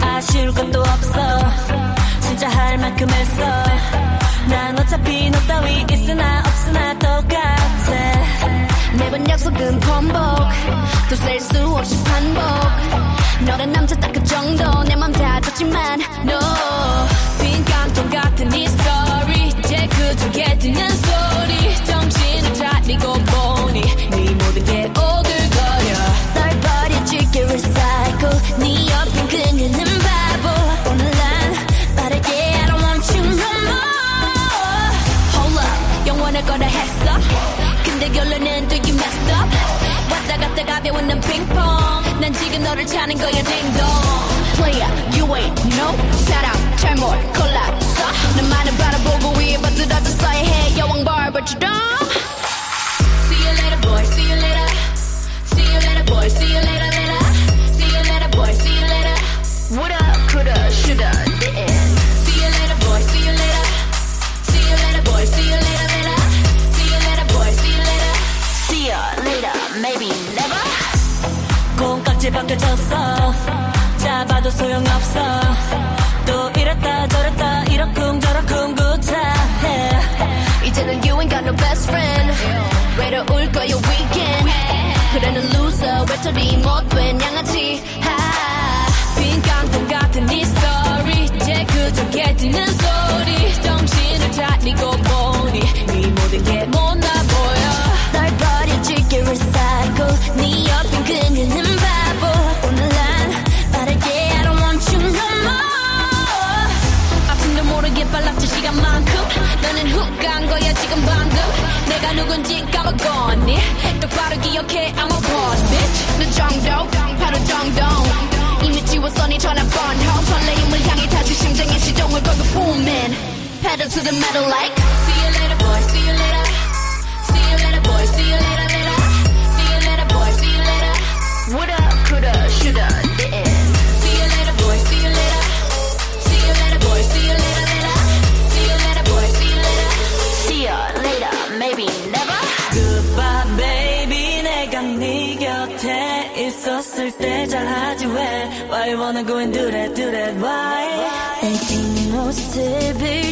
아쉬울 것도 없어. 진짜 할 만큼 했어. 난 어차피 너 따위 있으나 없으나 똑같아. 매번 약속은 번복. 또 셀 수 없이 반복. 너란 남자 딱 그 정도. 내 맘다 줬지만 no 왔다 갔다 가벼운 난 핑퐁 난 지금 너를 찾는 거야 딩동 player you ain't no 사랑 잘못 골랐어 너만을 바라보고 위에 받들어졌어야 해 여왕 벌벌처럼 See you later boy see you later See you later boy see you later later See you later boy see you later woulda 벗겨졌어. 잡아도 소용없어. 또 이랬다 저랬다 이러쿵저러쿵 구차해. 이제는 you ain't got no best friend. 외로울 거야 weekend. 그래는 loser 외톨이 못된 양아치? 하. 빈 깡통 같은 이 story. 이제 그저께 듣는 소리. 정신을 차리고 보 pedal to the metal like See you later boy see you later See you later boy see you later later See you later boy see you later woulda coulda shoulda didn't See you later boy see you later See you later boy see you later later See you later boy see you later see ya later maybe never Goodbye baby 내가 네 곁에 있었을 때 잘하지 왜 Why you wanna go and do that do that why 내 모습을